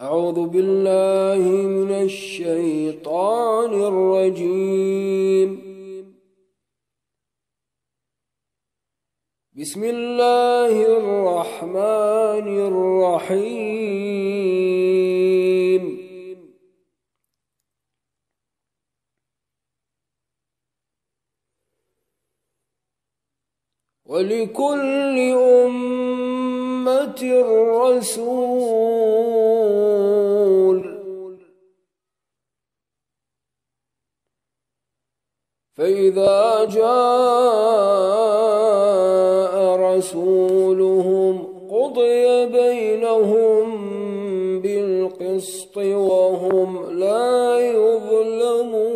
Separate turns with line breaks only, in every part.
أعوذ بالله من الشيطان الرجيم. بسم الله الرحمن الرحيم. ولكل أمة رسول فإذا جاء رسولهم قضي بينهم بالقسط وهم لا يظلمون.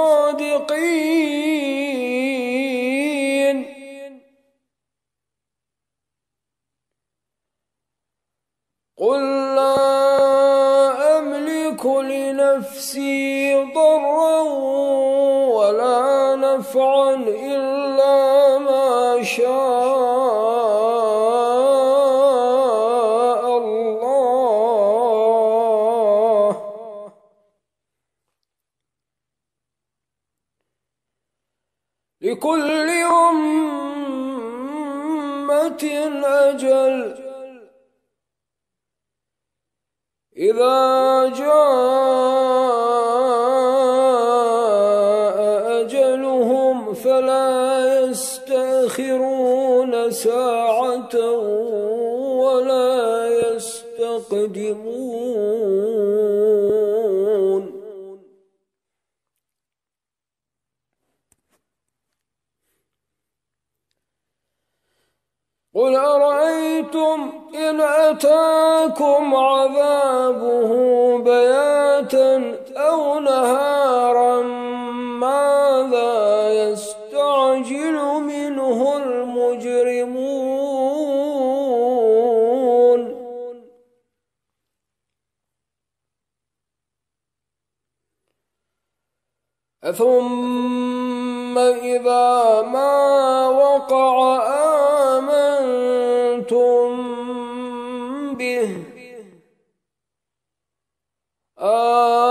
قل أرأيتم إن أتاكم عذابه بياتا أو نهارا ماذا يستعجل منه ثم إذا ما وقع آمنتم به. الآن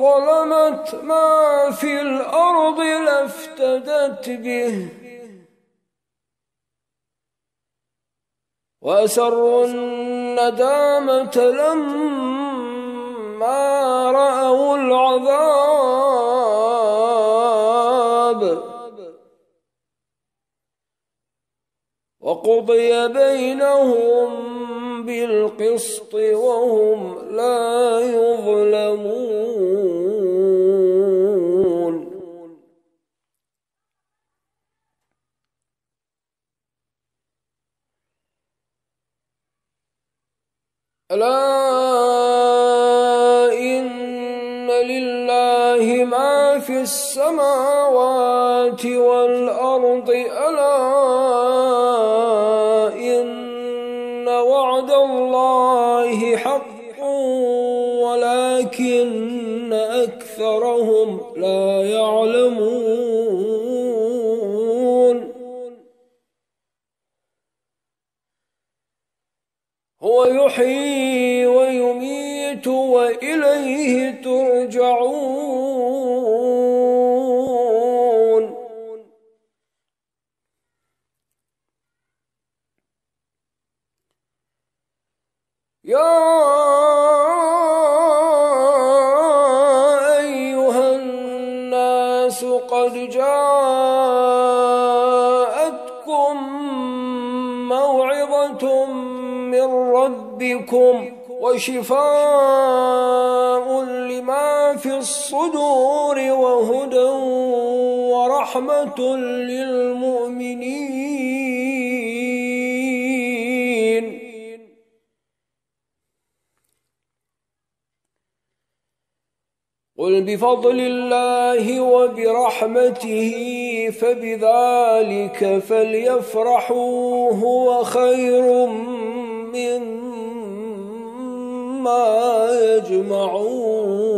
ظلمت ما في الأرض لافتدت به. وأسروا الندامة لما رأوا العذاب. وقضي بينهم بالقسط وهم لا يظلمون. ألا إن لله ما في السماوات والأرض ألا الله حق ولكن أكثرهم لا يعلمون. ورحمة للمؤمنين. قل بفضل الله وبرحمته فبذلك فليفرحوا هو خير مما يجمعون.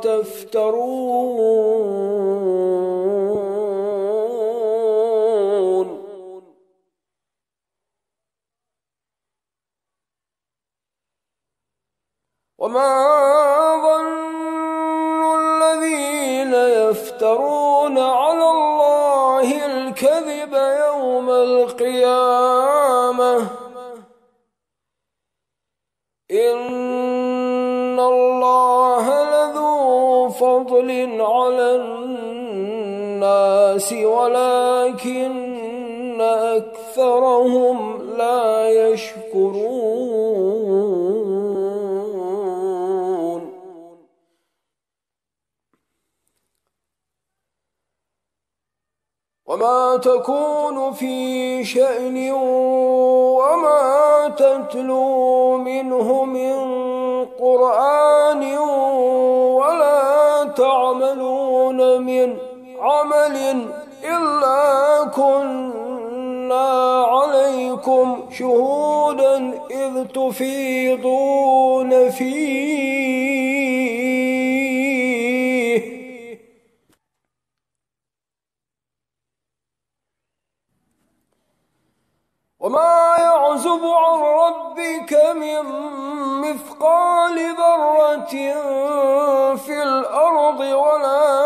تفترون. وما ظن الذين يفترون على الله الكذب يوم القيامة. الناس ولكن أكثرهم لا يشكرون. وما تكون في شأن وما تتلو منه من قرآن ولا تعملون من عمل إلا كنا عليكم شهودا إذ تفيضون فيه. وما يعزب عن ربك من مثقال ذرة في الأرض ولا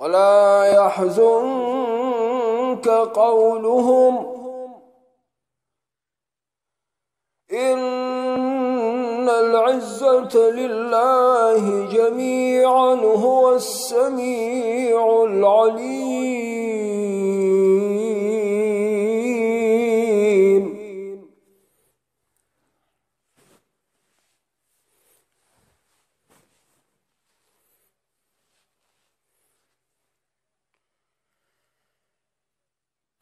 ولا يحزنك قولهم إن العزة لله جميعا هو السميع العليم.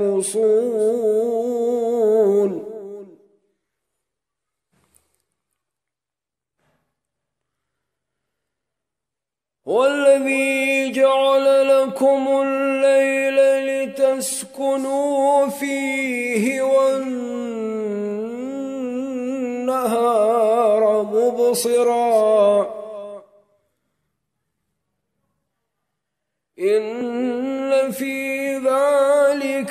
يخرصون هو الذي جعل لكم الليل لتسكنوا فيه والنهار مبصرا. إن في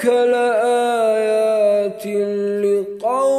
لآيات لقوم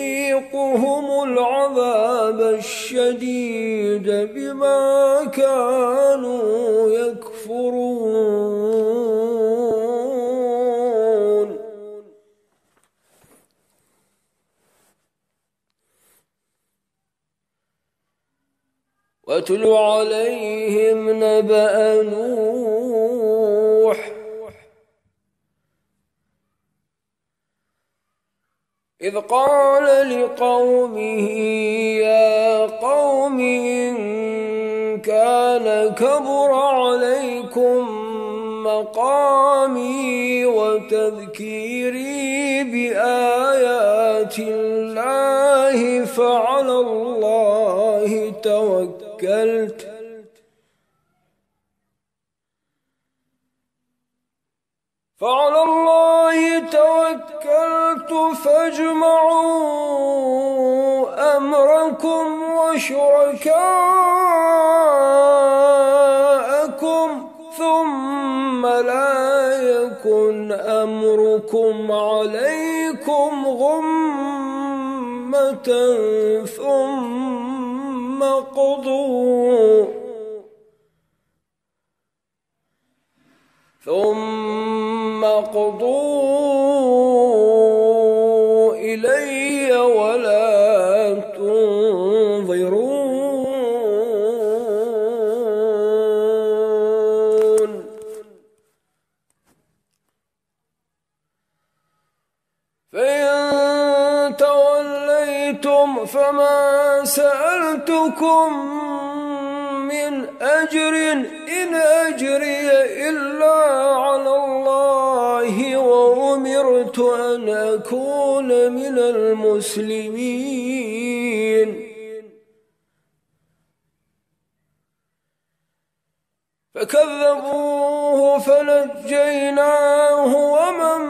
نذيقهم العذاب الشديد بما كانوا يكفرون. واتل عليهم نبأ نوح إذ قال لقومه يا قوم إن كان كبر عليكم مقامي وتذكيري بآيات الله فعلى الله توكلت. فعلى الله توكلت فاجمعوا أمركم وشركاءكم ثم لا يكن أمركم عليكم غمة ثم قضوا ثم قضوا إلي ولا تنظرون. فإن توليتم فما سألتكم من أجر إن أجري إلا على وأمرت أن أكون من المسلمين. فكذبوه فنجيناه ومن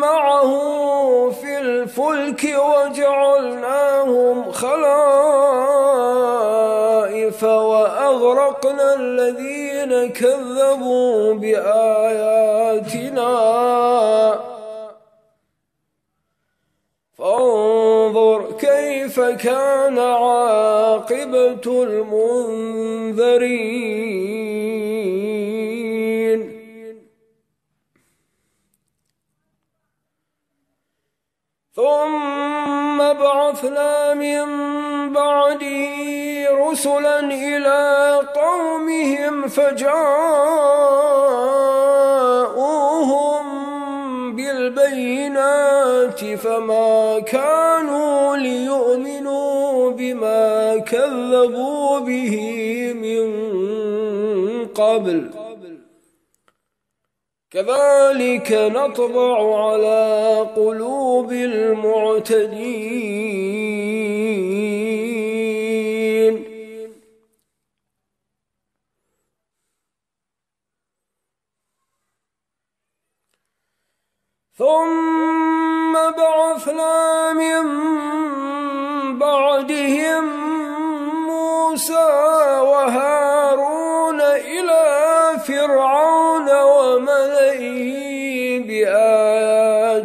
معه في الفلك وجعلناهم خلائف وأغرقنا الذين كذبوا بآياتنا. فانظر كيف كان عاقبة المنذرين. ثم بعثنا من بعده رسلا إلى قومهم فجاءوهم بالبينات فما كانوا ليؤمنوا بما كذبوا به من قبل كذلك نطبع على قلوب المعتدين. ثم بعثنا من بعدهم موسى وهارون إلى فرعون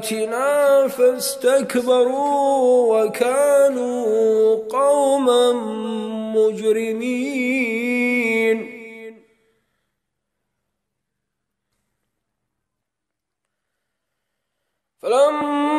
بآياتنا فاستكبروا وكانوا قوما مجرمين. فلما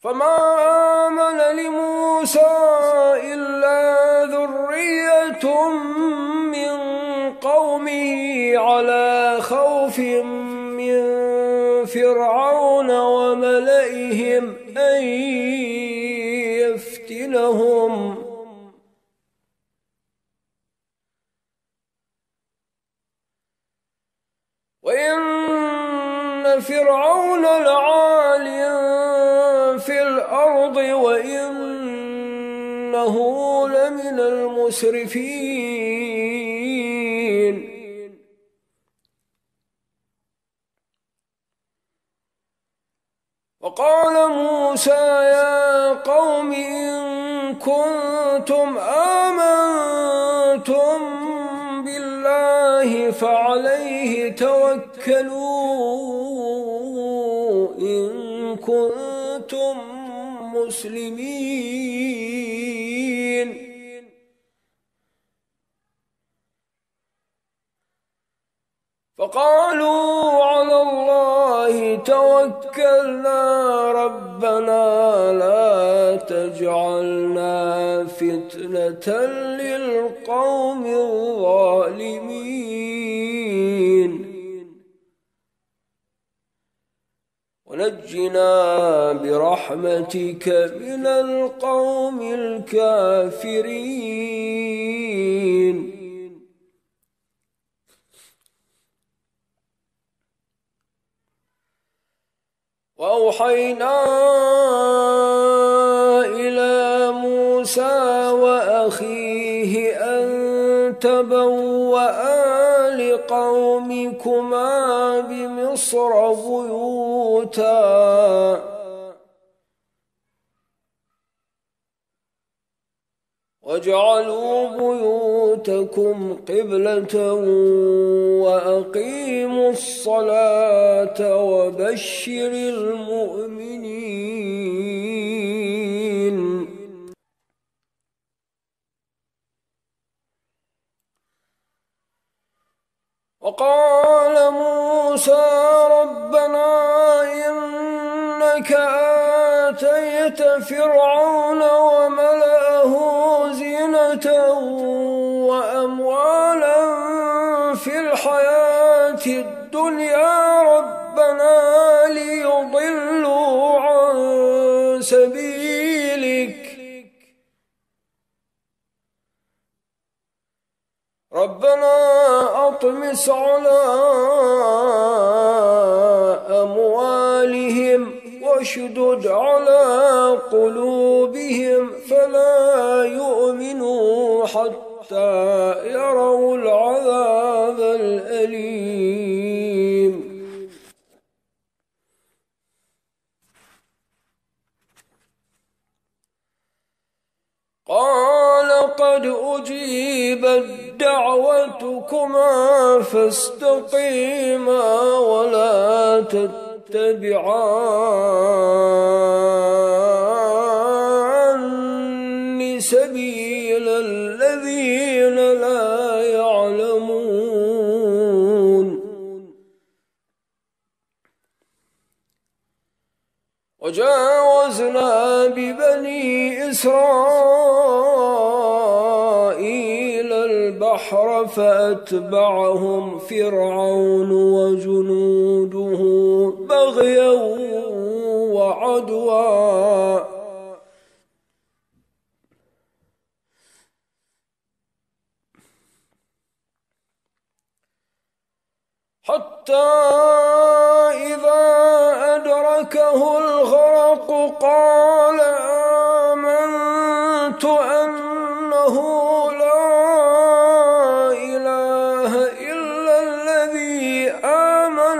فما آمن لموسى إلا ذرية من قومه على خوف من فرعون وملئهم أن يفتنهم. وإن فرعون الأرض وإنه لمن المسرفين. وقال موسى يا قوم إن كنتم آمنتم بالله فعليه توكلوا إن كنتم مسلمين فقالوا على الله توكلنا ربنا لا تجعلنا فتنة للقوم الظالمين. ونجنا برحمتك من القوم الكافرين. وأوحينا إلى موسى وأخيه أن تبوأ لقومكما بمصر بيوتا. واجعلوا بيوتكم قبلة وأقيموا الصلاة وبشر المؤمنين. وقال موسى ربنا إنك آتيت فرعون وملأه أطمس على أموالهم واشدد على قلوبهم فلا يؤمنوا حتى يروا العذاب الأليم قال قد أجيبت دعوتكما فاستقيما ولا تتبعان سبيل الذين لا يعلمون. وجاوزنا ببني إسرائيل البحر فأتبعهم فرعون وجنوده بغيا وعدوا. حتى إذا أدركه الغرق قال آمنت أنه لا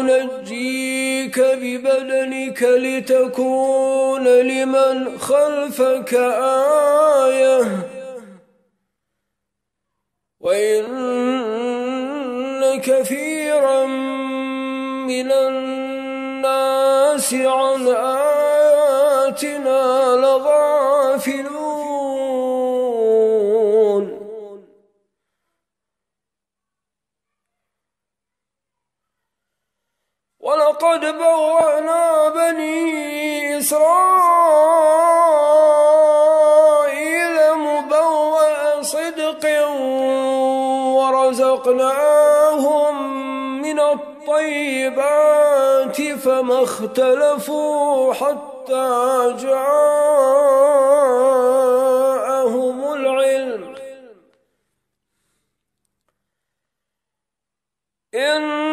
ننجيك ببدنك لتكون لمن خلفك آية. وإن كثيرا من الناس عن آياتنا لغافلون ولقد بوأنا بني إسرائيل مبوأ صدق ورزقناهم من الطيبات فما اختلفوا حتى جاءهم العلم إن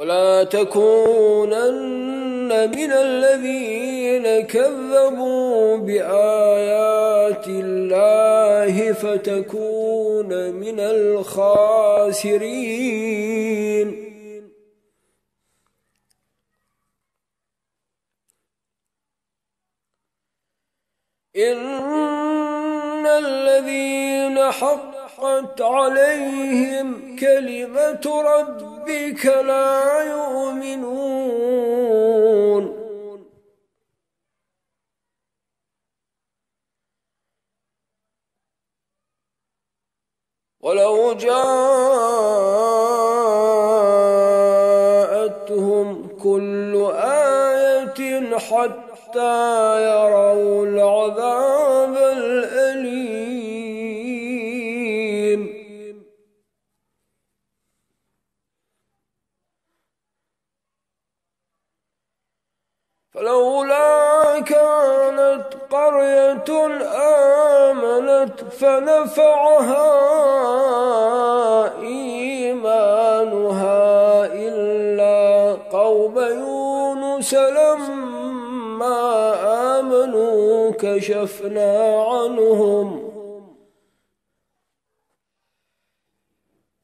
ولا تكونن من الذين كذبوا بآيات الله فتكون من الخاسرين. إن الذين حقت عليهم كلمة ربك لا يؤمنون. ولو جاءتهم كل آية حتى يروا العذاب قرية آمنت فنفعها إيمانها إلا قوم يونس لما آمنوا كشفنا عنهم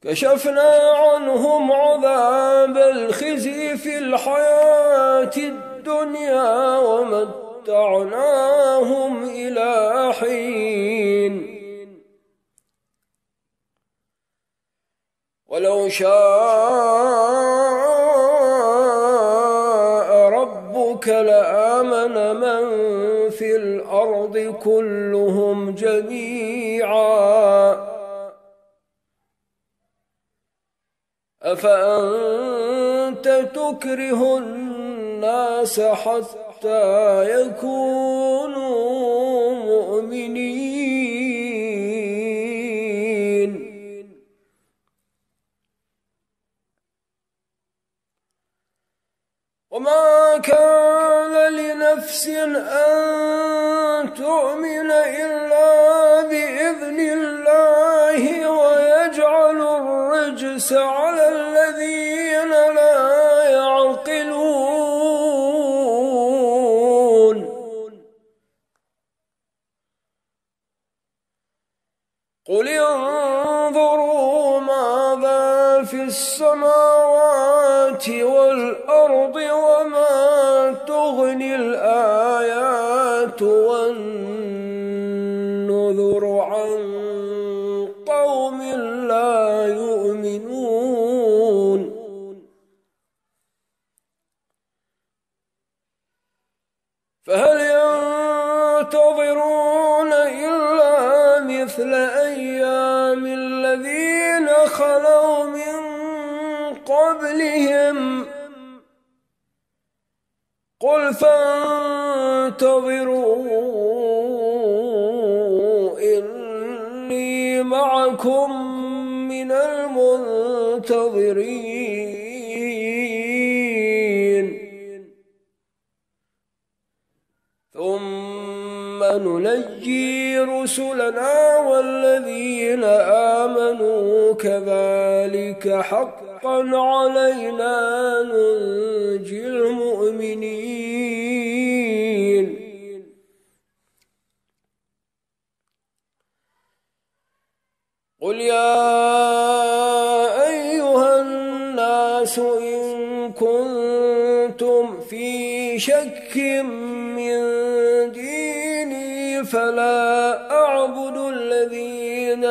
كشفنا عنهم عذاب الخزي في الحياة الدنيا الدنيا ومتعناهم إلى حين. ولو شاء ربك لآمن من في الأرض كلهم جميعا. أفأنت تكره الناس حتى يكونوا مؤمنين. وما كان لنفس أن تؤمن إلا بإذن الله ويجعل الرجس على الذين السماوات والأرض وما رسلنا والذين آمنوا كذلك حقا علينا ننجي المؤمنين. قل يا أيها الناس إن كنتم في شك من ديني فلا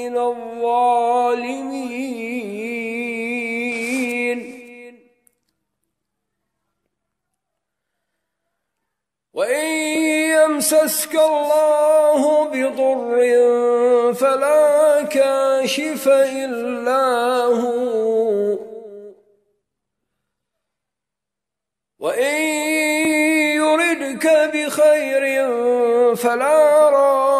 من الظالمين. وإن يمسسك الله بضر فلا كاشف إلا هو. وإن يردك بخير فلا راد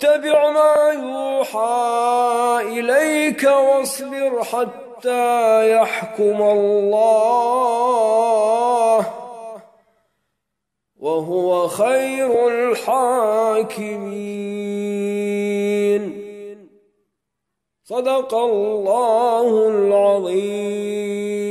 واتبع ما يوحى إليك واصبر حتى يحكم الله وهو خير الحاكمين. صدق الله العظيم.